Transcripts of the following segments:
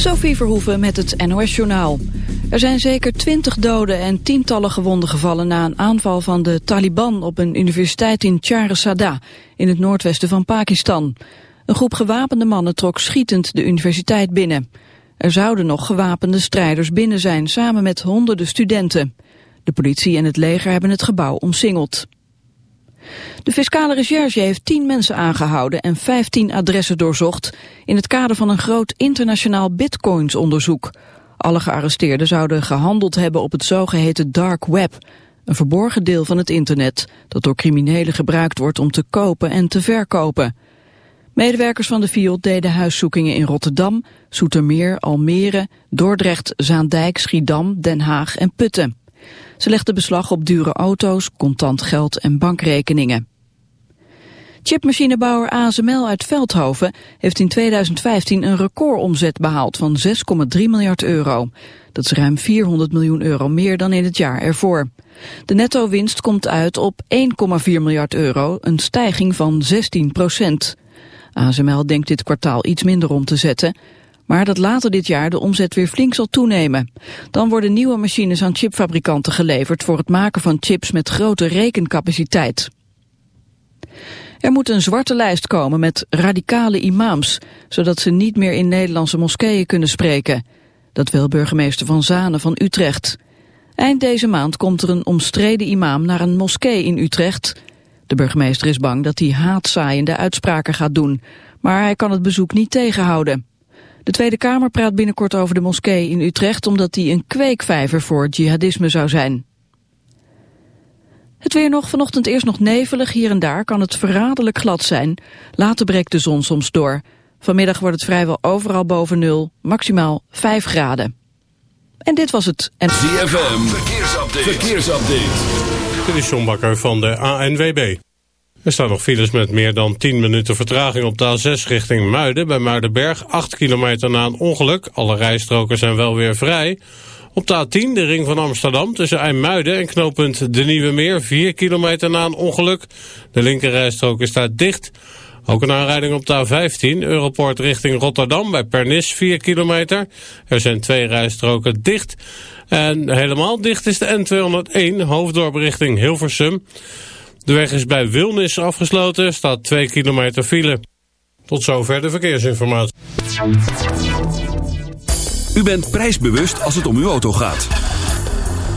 Sophie Verhoeven met het NOS-journaal. Er zijn zeker twintig doden en tientallen gewonden gevallen... na een aanval van de Taliban op een universiteit in Sada in het noordwesten van Pakistan. Een groep gewapende mannen trok schietend de universiteit binnen. Er zouden nog gewapende strijders binnen zijn, samen met honderden studenten. De politie en het leger hebben het gebouw omsingeld. De fiscale recherche heeft 10 mensen aangehouden en 15 adressen doorzocht in het kader van een groot internationaal bitcoinsonderzoek. Alle gearresteerden zouden gehandeld hebben op het zogeheten dark web, een verborgen deel van het internet dat door criminelen gebruikt wordt om te kopen en te verkopen. Medewerkers van de FIOD deden huiszoekingen in Rotterdam, Soetermeer, Almere, Dordrecht, Zaandijk, Schiedam, Den Haag en Putten. Ze legden beslag op dure auto's, contant geld en bankrekeningen. Chipmachinebouwer ASML uit Veldhoven heeft in 2015 een recordomzet behaald van 6,3 miljard euro. Dat is ruim 400 miljoen euro meer dan in het jaar ervoor. De netto-winst komt uit op 1,4 miljard euro, een stijging van 16 procent. ASML denkt dit kwartaal iets minder om te zetten maar dat later dit jaar de omzet weer flink zal toenemen. Dan worden nieuwe machines aan chipfabrikanten geleverd voor het maken van chips met grote rekencapaciteit. Er moet een zwarte lijst komen met radicale imams, zodat ze niet meer in Nederlandse moskeeën kunnen spreken. Dat wil burgemeester Van Zanen van Utrecht. Eind deze maand komt er een omstreden imam naar een moskee in Utrecht. De burgemeester is bang dat hij haatzaaiende uitspraken gaat doen, maar hij kan het bezoek niet tegenhouden. De Tweede Kamer praat binnenkort over de moskee in Utrecht... omdat die een kweekvijver voor jihadisme zou zijn. Het weer nog, vanochtend eerst nog nevelig. Hier en daar kan het verraderlijk glad zijn. Later breekt de zon soms door. Vanmiddag wordt het vrijwel overal boven nul, maximaal 5 graden. En dit was het. En... ZFM, verkeersupdate. verkeersupdate. Dit is John Bakker van de ANWB. Er staan nog files met meer dan 10 minuten vertraging op de A6 richting Muiden. Bij Muidenberg, 8 kilometer na een ongeluk. Alle rijstroken zijn wel weer vrij. Op de A10, de ring van Amsterdam, tussen IJmuiden en knooppunt De Nieuwe Meer... 4 kilometer na een ongeluk. De linkerrijstrook is daar dicht. Ook een aanrijding op de A15, Europort richting Rotterdam... bij Pernis, 4 kilometer. Er zijn twee rijstroken dicht. En helemaal dicht is de N201, hoofddorp richting Hilversum... De weg is bij Wilnis afgesloten, staat 2 kilometer file. Tot zover de verkeersinformatie. U bent prijsbewust als het om uw auto gaat.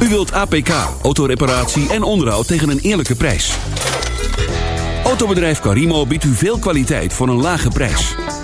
U wilt APK, autoreparatie en onderhoud tegen een eerlijke prijs. Autobedrijf Carimo biedt u veel kwaliteit voor een lage prijs.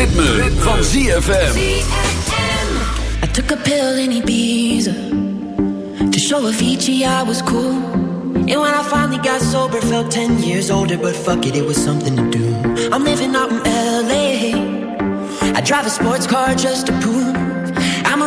Ritme, van ZFM. I took a pill in Ibiza to show Avicii I was cool. And when I finally got sober, felt 10 years older, but fuck it, it was something to do. I'm living out in LA. I drive a sports car just to prove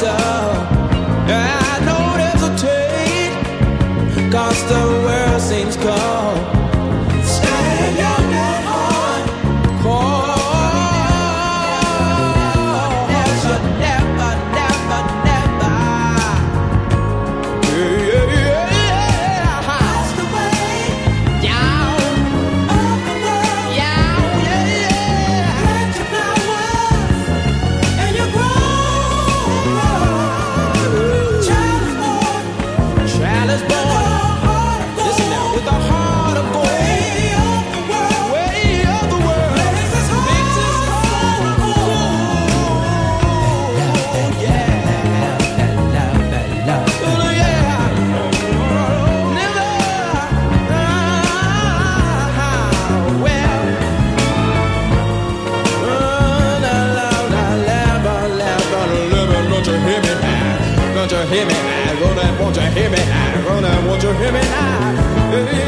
sun. won't you hear me now? Running, won't you hear me now?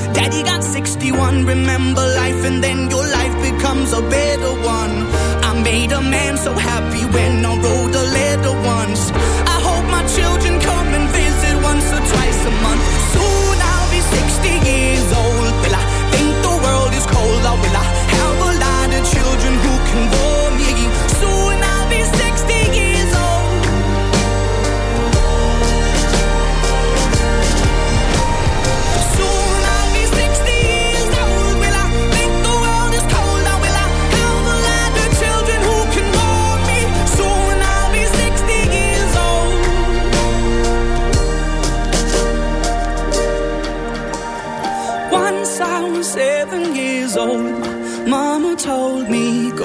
61. Remember life, and then your life becomes a better one. I made a man so happy when I wrote a letter once. I hope my children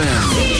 ZFM.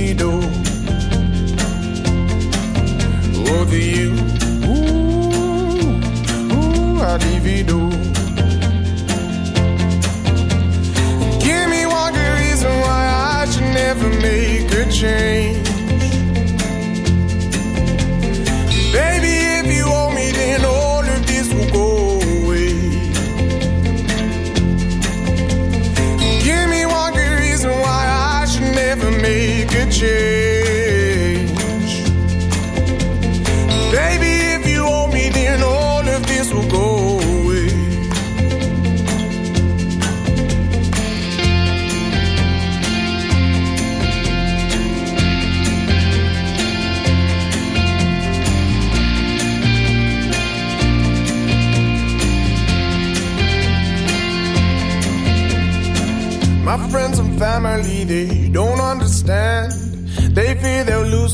Cupido. Oh, the you, ooh, ooh, I.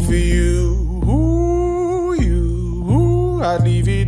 for you. Ooh, you. Ooh, I'd leave it